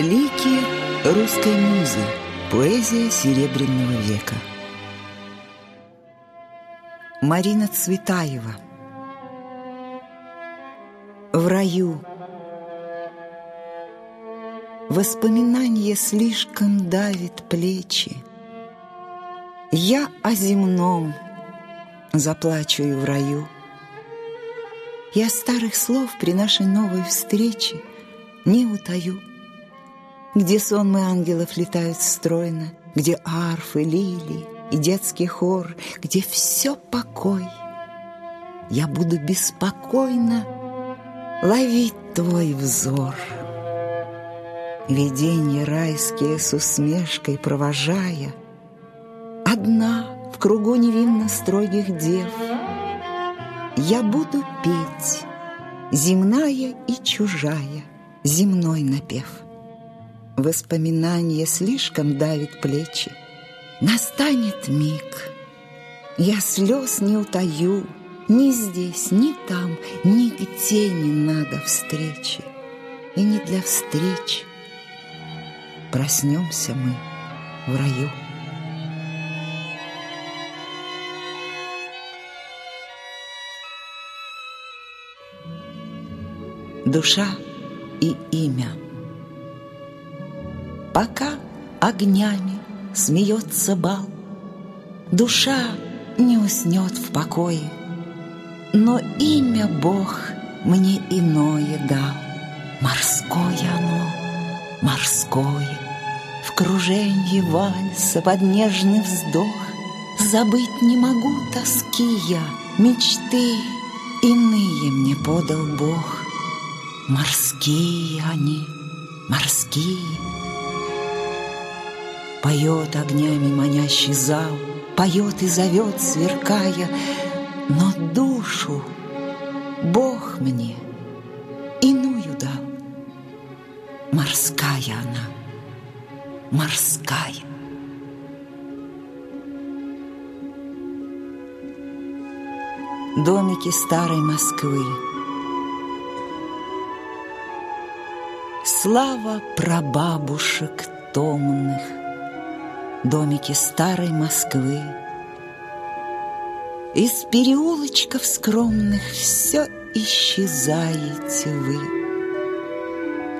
Лики русской музы. Поэзия Серебряного века. Марина Цветаева. В раю. Воспоминание слишком давит плечи. Я о земном заплачу и в раю. Я старых слов при нашей новой встрече не утаю. Где сонмы ангелов летают стройно, Где арфы, лилии и детский хор, Где все покой. Я буду беспокойно ловить твой взор. Виденье райские с усмешкой провожая, Одна в кругу невинно строгих дев, Я буду петь, земная и чужая, Земной напев. Воспоминание слишком давит плечи. Настанет миг. Я слез не утаю, Ни здесь, ни там, нигде не надо встречи. И не для встречи. Проснемся мы в раю. Душа и имя — Пока огнями смеется бал, Душа не уснет в покое, Но имя Бог мне иное дал. Морское оно, морское, В круженье вальса под нежный вздох Забыть не могу тоски я, мечты Иные мне подал Бог. Морские они, морские, Поет огнями манящий зал, Поет и зовет, сверкая, Но душу Бог мне иную дал. Морская она, морская. Домики старой Москвы Слава прабабушек томных домики старой Москвы. Из переулочков скромных все исчезаете вы.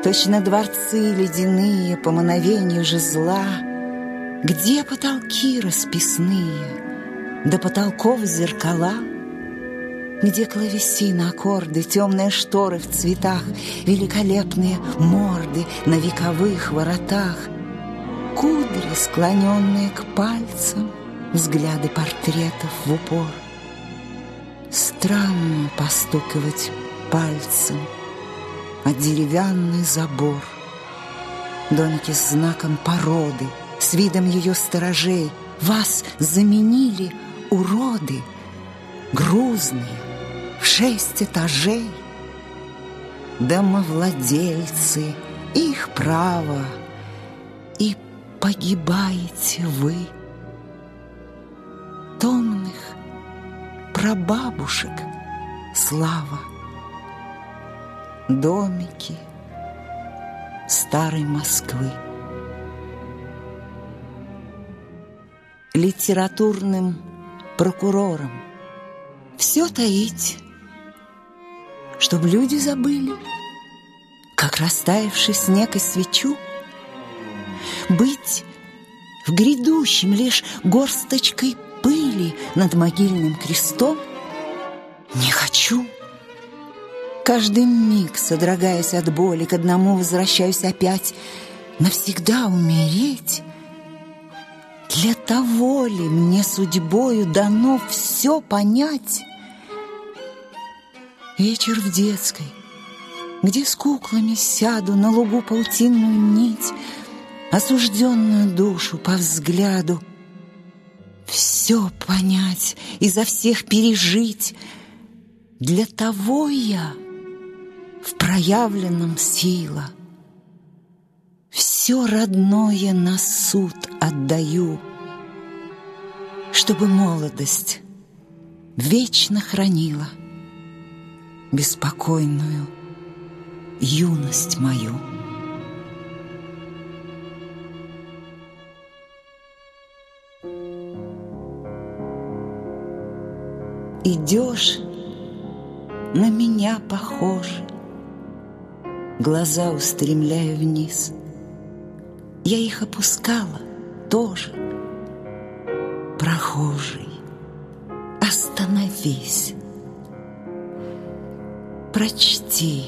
Точно дворцы ледяные по мановению жезла, Где потолки расписные, до потолков зеркала, Где клавесины, аккорды, темные шторы в цветах, Великолепные морды на вековых воротах — Кудри, склоненные к пальцам, Взгляды портретов в упор. Странно постукивать пальцем О деревянный забор. Домики с знаком породы, С видом ее сторожей. Вас заменили уроды, Грузные, в шесть этажей. Домовладельцы, их право — погибаете вы. Томных прабабушек слава, Домики старой Москвы. Литературным прокурором все таить, Чтоб люди забыли, как растаявший снег и свечу — быть в грядущем лишь горсточкой пыли над могильным крестом? Не хочу. Каждый миг, содрогаясь от боли, к одному возвращаюсь опять. Навсегда умереть? Для того ли мне судьбою дано все понять? Вечер в детской, где с куклами сяду на лугу паутинную нить — осужденную душу по взгляду. Все понять и за всех пережить. Для того я в проявленном сила. Все родное на суд отдаю, Чтобы молодость вечно хранила Беспокойную юность мою. Идешь, на меня похожи. Глаза устремляю вниз. Я их опускала тоже. Прохожий, остановись. Прочти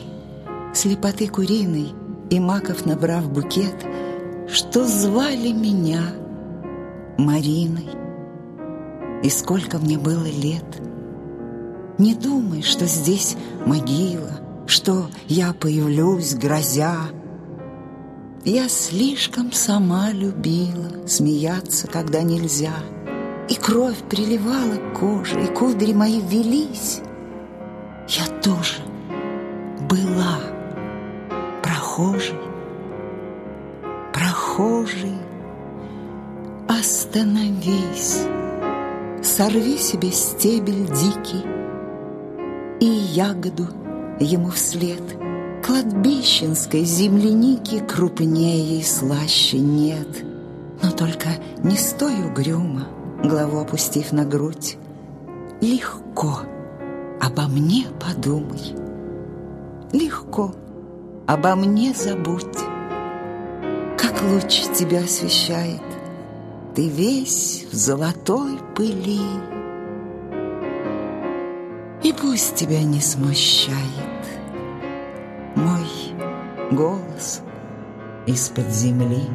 слепоты куриной и маков набрав букет, что звали меня Мариной. И сколько мне было лет. Не думай, что здесь могила, что я появлюсь, грозя. Я слишком сама любила смеяться, когда нельзя. И кровь приливала к коже, и кудри мои велись. Я тоже была прохожей, прохожей. Остановись, сорви себе стебель дикий и ягоду ему вслед. Кладбищенской земляники крупнее и слаще нет. Но только не стой угрюмо, главу опустив на грудь. Легко обо мне подумай. Легко обо мне забудь. Как луч тебя освещает, ты весь в золотой пыли. Пусть тебя не смущает мой голос из-под земли.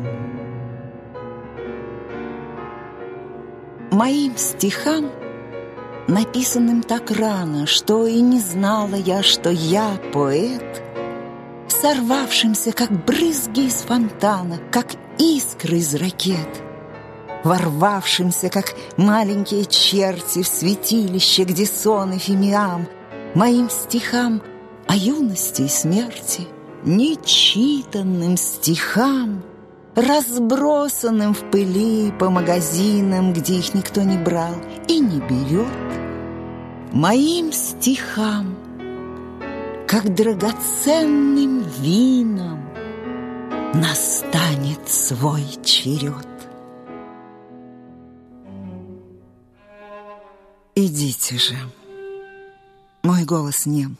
Моим стихам, написанным так рано, что и не знала я, что я поэт, сорвавшимся, как брызги из фонтана, как искры из ракет, ворвавшимся, как маленькие черти в святилище, где сон и фимиам, моим стихам о юности и смерти, нечитанным стихам, разбросанным в пыли по магазинам, где их никто не брал и не берет, моим стихам — как драгоценным вином настанет свой черед. Идите же, мой голос нем.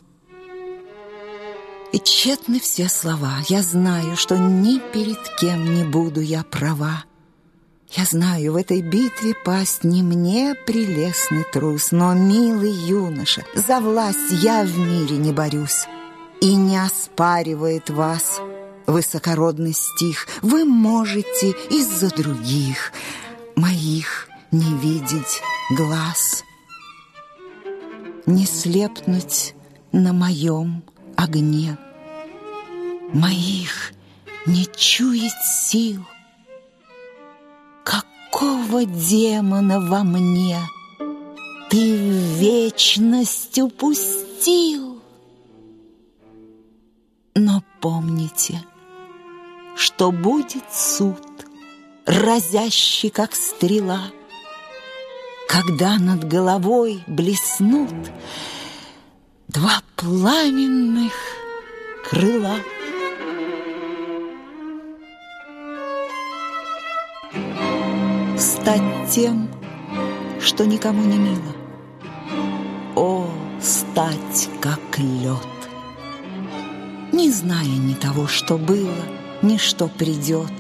И тщетны все слова. Я знаю, что ни перед кем не буду я права. Я знаю, в этой битве пасть не мне прелестный трус, но милый юноша, за власть я в мире не борюсь. И не оспаривает вас высокородный стих. Вы можете из-за других моих не видеть глаз, не слепнуть на моем огне, моих не чуять сил — какого демона во мне ты в вечность упустил? Но помните, что будет суд, разящий, как стрела, когда над головой блеснут два пламенных крыла. стать тем, что никому не мило. О, стать как лед! Не зная ни того, что было, ни что придет,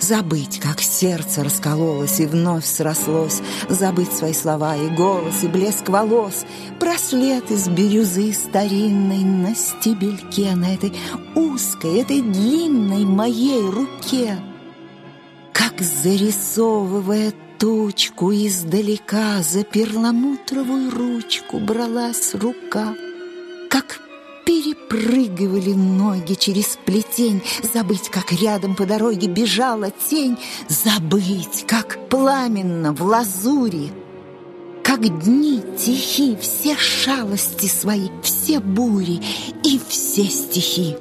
Забыть, как сердце раскололось и вновь срослось, Забыть свои слова и голос, и блеск волос, Прослед из бирюзы старинной на стебельке, На этой узкой, этой длинной моей руке — как зарисовывая тучку издалека За перламутровую ручку бралась рука, Как перепрыгивали ноги через плетень, Забыть, как рядом по дороге бежала тень, Забыть, как пламенно в лазури, Как дни тихи, все шалости свои, Все бури и все стихи.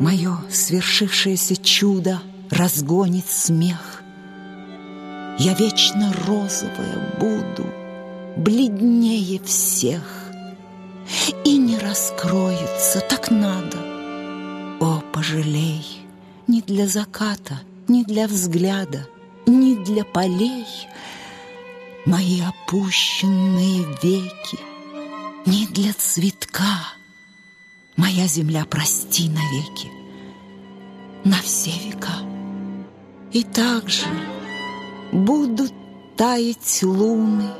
Мое свершившееся чудо разгонит смех. Я вечно розовая буду, бледнее всех. И не раскроется, так надо. О, пожалей, не для заката, не для взгляда, не для полей, мои опущенные веки, не для цветка. Моя земля, прости навеки, на все века. И также будут таять луны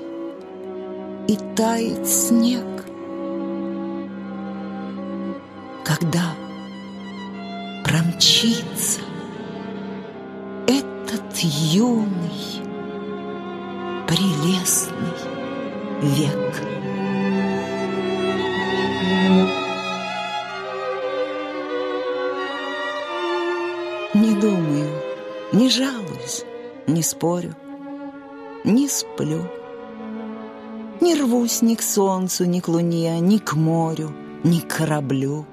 и таять снег. Когда промчится этот юный, прелестный век. Не думаю, не жалуюсь, не спорю, не сплю. Не рвусь ни к солнцу, ни к луне, ни к морю, ни к кораблю.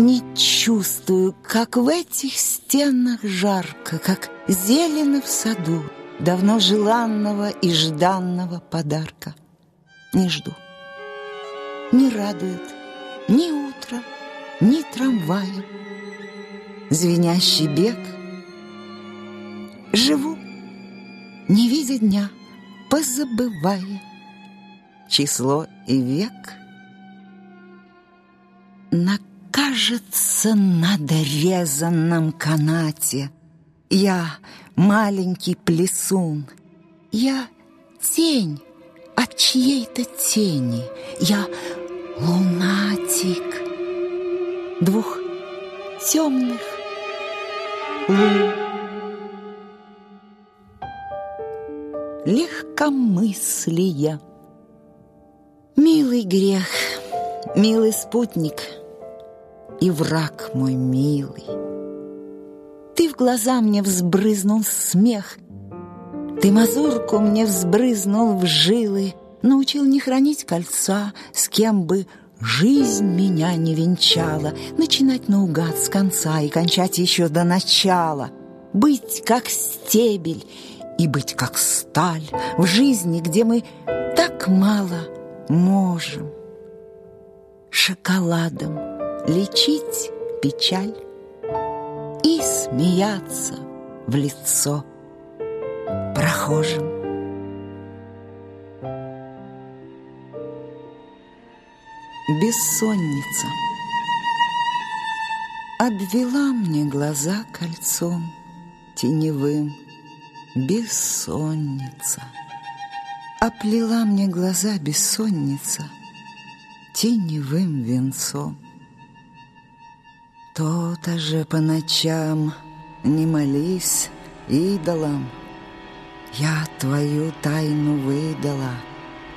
Не чувствую, как в этих стенах жарко, как зелено в саду давно желанного и жданного подарка. Не жду. Не радует ни утро, ни трамвая. Звенящий бег. Живу, не видя дня, позабывая число и век. На, кажется, на дорезанном канате я маленький плесун, я тень от чьей-то тени, я лунатик двух темных лун. Легкомыслия. Милый грех, милый спутник и враг мой милый. Ты в глаза мне взбрызнул смех, Ты мазурку мне взбрызнул в жилы, Научил не хранить кольца, с кем бы Жизнь меня не венчала, Начинать наугад с конца И кончать еще до начала, Быть как стебель и быть как сталь В жизни, где мы так мало можем. Шоколадом лечить печаль и смеяться в лицо прохожим. Бессонница Обвела мне глаза кольцом теневым Бессонница Оплела мне глаза бессонница Теневым венцом то-то же по ночам не молись идолам. Я твою тайну выдала,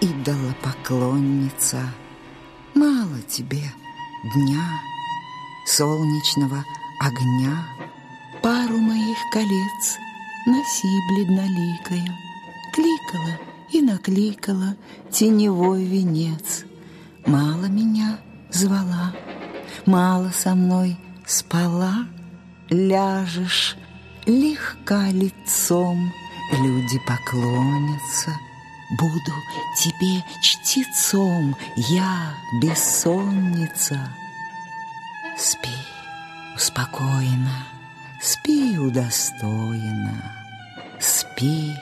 идола поклонница. Мало тебе дня, солнечного огня, Пару моих колец носи бледноликая, Кликала и накликала теневой венец. Мало меня звала, мало со мной спала, ляжешь легка лицом, люди поклонятся. Буду тебе чтецом, я бессонница. Спи успокоенно, спи удостоена, спи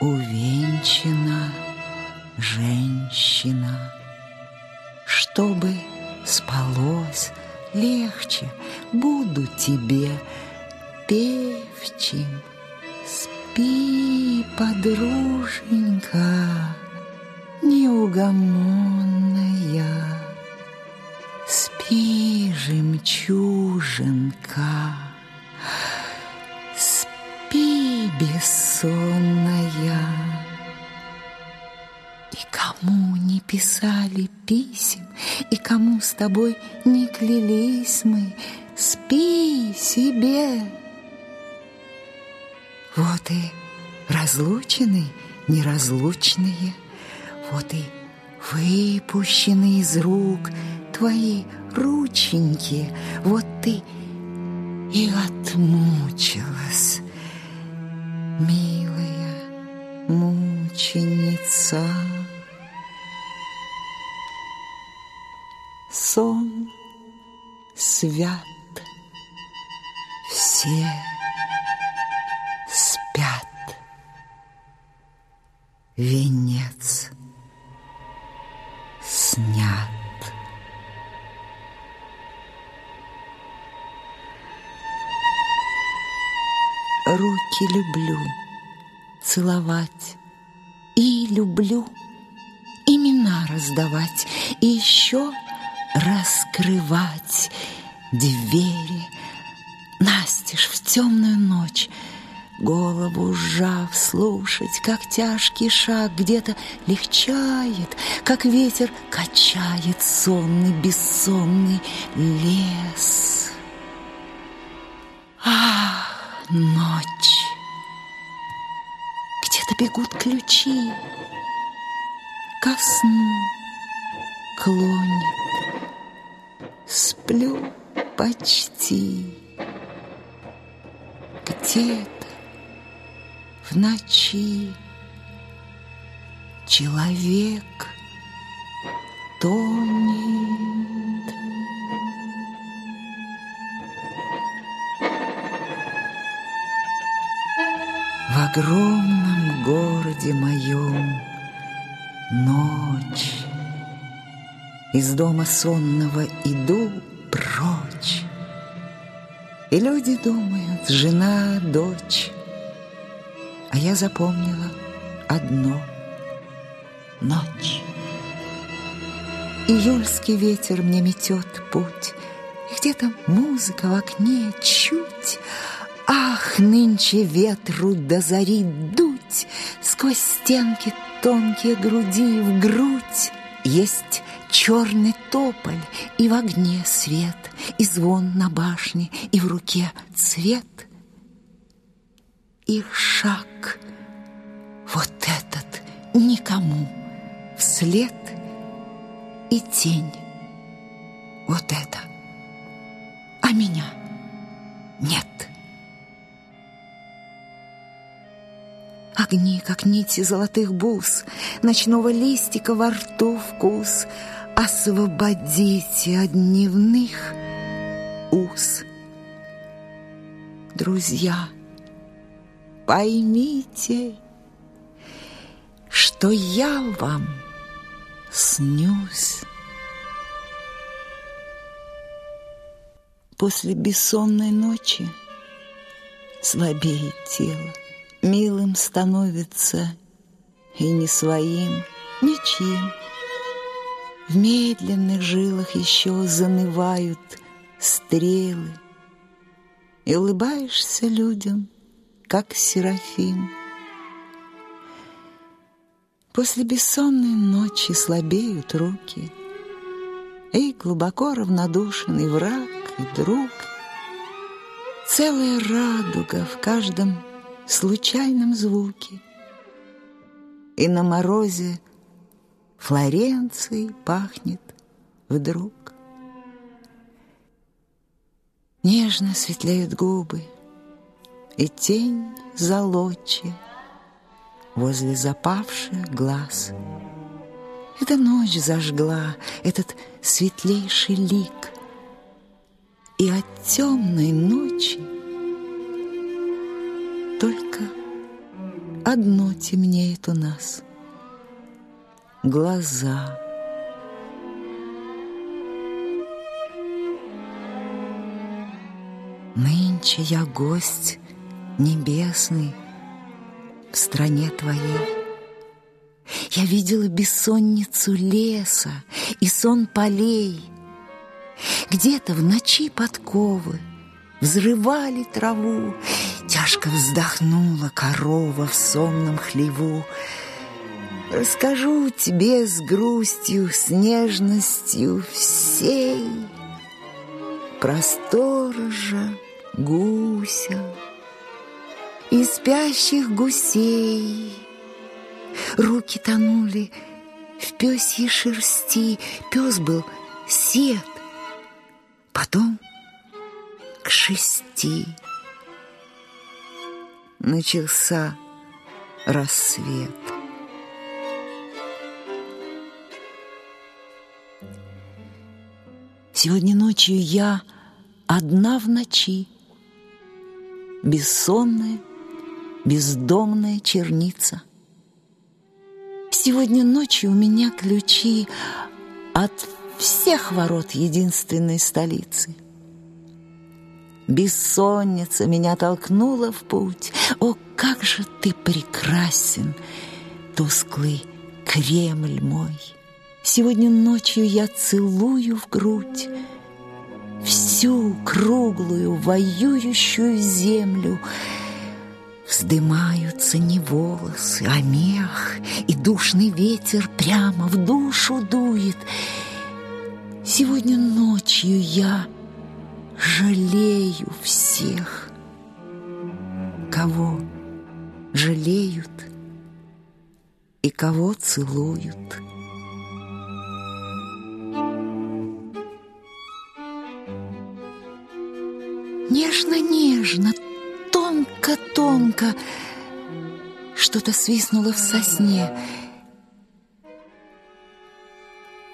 увенчана, женщина. Чтобы спалось легче, буду тебе певчим. Спи, подруженька, неугомонная, Спи, жемчужинка, спи, бессонная. И кому не писали писем, И кому с тобой не клялись мы, Спи себе. Вот и разлучены неразлучные, Вот и выпущены из рук Твои рученьки, Вот ты и отмучилась, Милая мученица. сон свят, все спят. венец снят. Руки люблю целовать и люблю имена раздавать и еще раскрывать двери настежь в темную ночь голову сжав, слушать, как тяжкий шаг где-то легчает, как ветер качает сонный, бессонный лес. Ах, ночь! Где-то бегут ключи, ко сну клонит. Сплю почти где-то в ночи человек тонет. В огромном городе моем ночь. Из дома сонного иду. И люди думают, жена, дочь, а я запомнила одно — ночь. Июльский ветер мне метет путь, И где-то музыка в окне чуть. Ах, нынче ветру до зари дуть Сквозь стенки тонкие груди в грудь. Есть черный тополь, и в огне свет, И звон на башне, и в руке цвет — их шаг, вот этот никому вслед и тень, вот это, а меня нет. Огни, как нити золотых бус, Ночного листика во рту вкус, Освободите от дневных уз. Друзья — поймите, что я вам снюсь. После бессонной ночи слабеет тело, милым становится и не своим, ничьим. В медленных жилах еще занывают стрелы, и улыбаешься людям — как Серафим. После бессонной ночи слабеют руки, И глубоко равнодушный враг и друг. Целая радуга в каждом случайном звуке. И на морозе Флоренцией пахнет вдруг. Нежно светлеют губы, и тень золочи возле запавших глаз. Эта ночь зажгла этот светлейший лик, и от темной ночи только одно темнеет у нас — глаза. Нынче я гость небесный, в стране твоей. Я видела бессонницу леса и сон полей. Где-то в ночи подковы взрывали траву, Тяжко вздохнула корова в сонном хлеву. Расскажу тебе с грустью, с нежностью всей Про сторожа, гуся, и спящих гусей. Руки тонули в пёсьей шерсти, пес был сед. Потом к шести начался рассвет. Сегодня ночью я одна в ночи, бессонная, бездомная черница. Сегодня ночью у меня ключи от всех ворот единственной столицы. Бессонница меня толкнула в путь. О, как же ты прекрасен, тусклый Кремль мой! Сегодня ночью я целую в грудь Всю круглую воюющую землю Вздымаются не волосы, а мех И душный ветер прямо в душу дует Сегодня ночью я жалею всех Кого жалеют и кого целуют. Нежно-нежно, тонко-тонко Что-то свистнуло в сосне.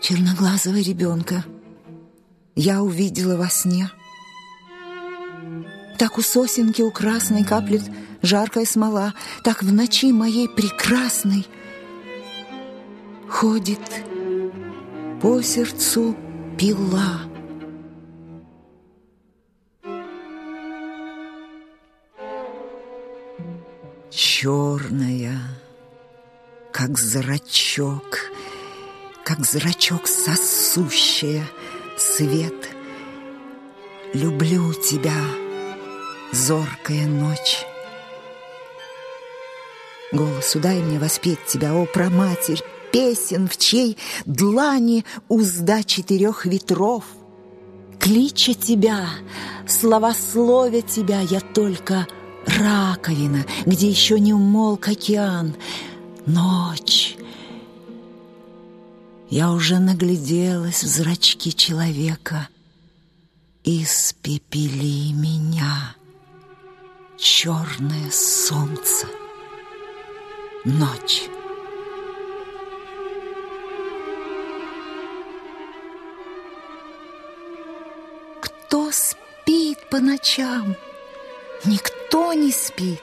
Черноглазого ребенка Я увидела во сне. Так у сосенки у красной каплет жаркая смола Так в ночи моей прекрасной Ходит по сердцу пила черная, как зрачок, как зрачок сосущая свет. Люблю тебя, зоркая ночь. Голос, дай мне воспеть тебя, о проматерь, песен, в чей длани узда четырех ветров. Клича тебя, славословя тебя, я только — раковина, где еще не умолк океан. Ночь. Я уже нагляделась в зрачки человека. Испепели меня черное солнце. Ночь. Кто спит по ночам? Никто не спит.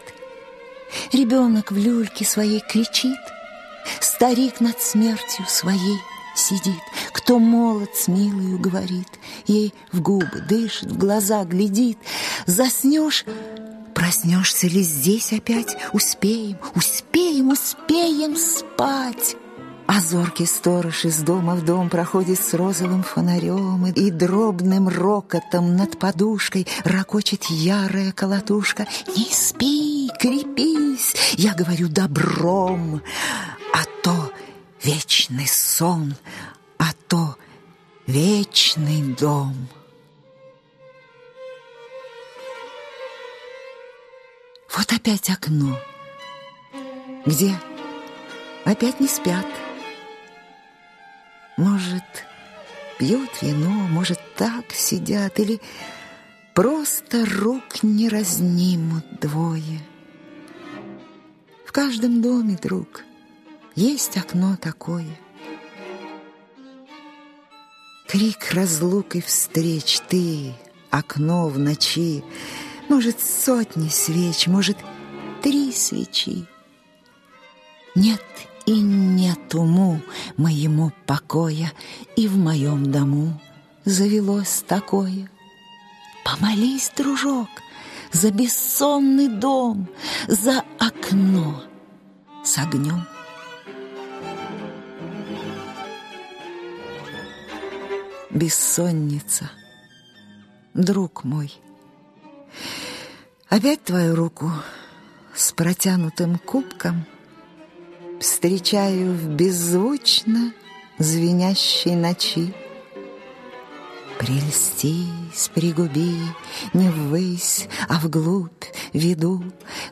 Ребенок в люльке своей кричит, Старик над смертью своей сидит. Кто молод с милою говорит, Ей в губы дышит, в глаза глядит. Заснешь, проснешься ли здесь опять? Успеем, успеем, успеем спать. А зоркий сторож из дома в дом проходит с розовым фонарем И дробным рокотом над подушкой ракочет ярая колотушка. «Не спи, крепись!» Я говорю добром, а то вечный сон, а то вечный дом. Вот опять окно, где опять не спят. Может, пьют вино, может, так сидят, или просто рук не разнимут двое. В каждом доме, друг, есть окно такое. Крик разлук и встреч, ты, окно в ночи, Может, сотни свеч, может, три свечи. Нет и нет уму моему покоя, И в моем дому завелось такое. Помолись, дружок, за бессонный дом, За окно с огнем. Бессонница, друг мой, Опять твою руку с протянутым кубком — Встречаю в беззвучно звенящей ночи. Прельстись, пригуби, не ввысь, а вглубь веду,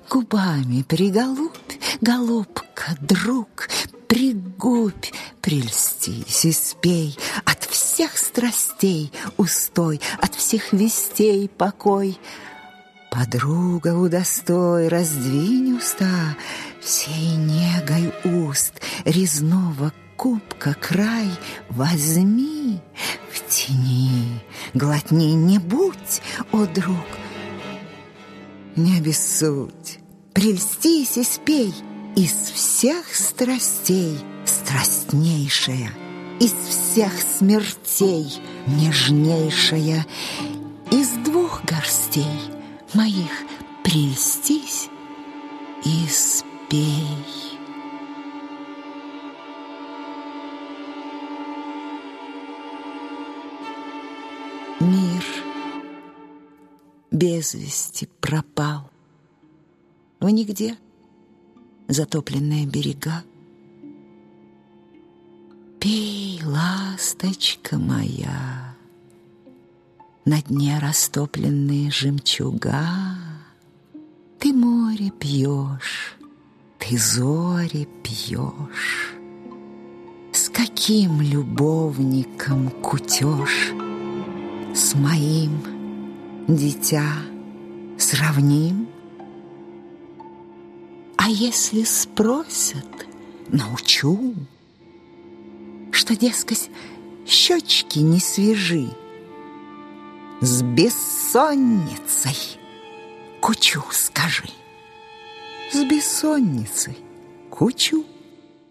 Губами приголубь, голубка, друг, пригубь, Прельстись и спей, от всех страстей устой, От всех вестей покой. Подруга удостой, раздвинь уста, Всей негой уст резного кубка край возьми в тени, глотни не будь, о друг. Не обессудь, прельстись и спей из всех страстей страстнейшая, из всех смертей нежнейшая, из двух горстей моих прельстись и спей. Мир без вести пропал. В нигде затопленные берега. Пей, ласточка моя, На дне растопленные жемчуга. Ты море пьешь, ты зори пьешь. С каким любовником кутеж С моим, дитя, сравним? А если спросят, научу, Что, дескать, щечки не свежи, С бессонницей кучу скажи. С бессонницей. Кучу